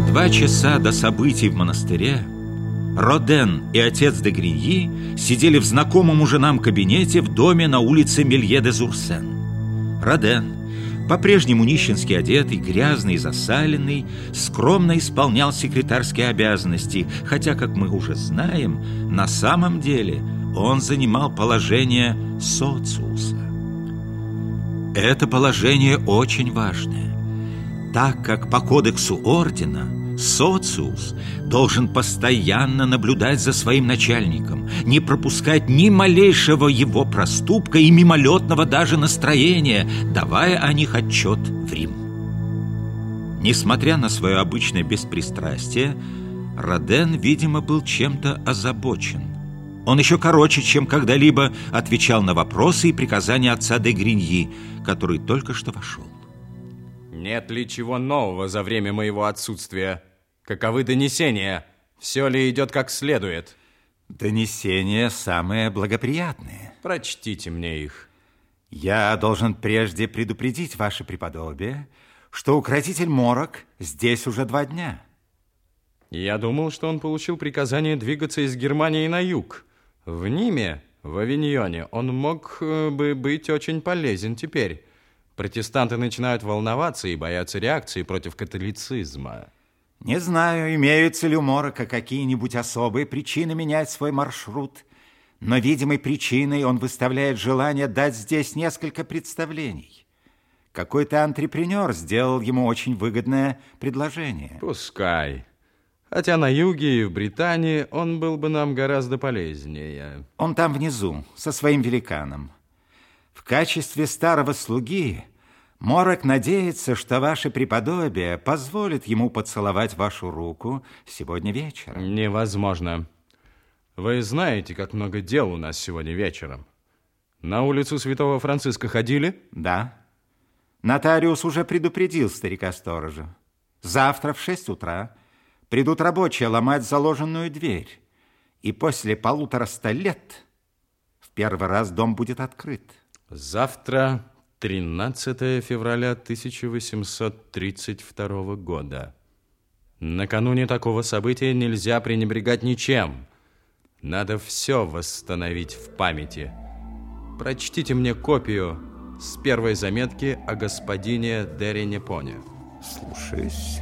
два часа до событий в монастыре Роден и отец де Гриньи сидели в знакомом уже нам кабинете в доме на улице Мелье-де-Зурсен. Роден, по-прежнему нищенски одетый, грязный и засаленный, скромно исполнял секретарские обязанности, хотя, как мы уже знаем, на самом деле он занимал положение социуса. Это положение очень важное, так как по кодексу ордена социус должен постоянно наблюдать за своим начальником, не пропускать ни малейшего его проступка и мимолетного даже настроения, давая о них отчет в Рим. Несмотря на свое обычное беспристрастие, Роден, видимо, был чем-то озабочен – он еще короче, чем когда-либо отвечал на вопросы и приказания отца де Гриньи, который только что вошел. Нет ли чего нового за время моего отсутствия? Каковы донесения? Все ли идет как следует? Донесения самые благоприятные. Прочтите мне их. Я должен прежде предупредить ваше преподобие, что укротитель Морок здесь уже два дня. Я думал, что он получил приказание двигаться из Германии на юг. В Ниме, в Авиньоне, он мог э, бы быть очень полезен теперь. Протестанты начинают волноваться и боятся реакции против католицизма. Не знаю, имеются ли у Морока какие-нибудь особые причины менять свой маршрут, но видимой причиной он выставляет желание дать здесь несколько представлений. Какой-то антрепренер сделал ему очень выгодное предложение. Пускай. Хотя на юге и в Британии он был бы нам гораздо полезнее. Он там внизу, со своим великаном. В качестве старого слуги Морок надеется, что ваше преподобие позволит ему поцеловать вашу руку сегодня вечером. Невозможно. Вы знаете, как много дел у нас сегодня вечером. На улицу Святого Франциска ходили? Да. Нотариус уже предупредил старика-сторожа. Завтра в шесть утра Придут рабочие ломать заложенную дверь, и после полутораста лет в первый раз дом будет открыт. Завтра 13 февраля 1832 года. Накануне такого события нельзя пренебрегать ничем. Надо все восстановить в памяти. Прочтите мне копию с первой заметки о господине Дерене Поне. Слушаюсь.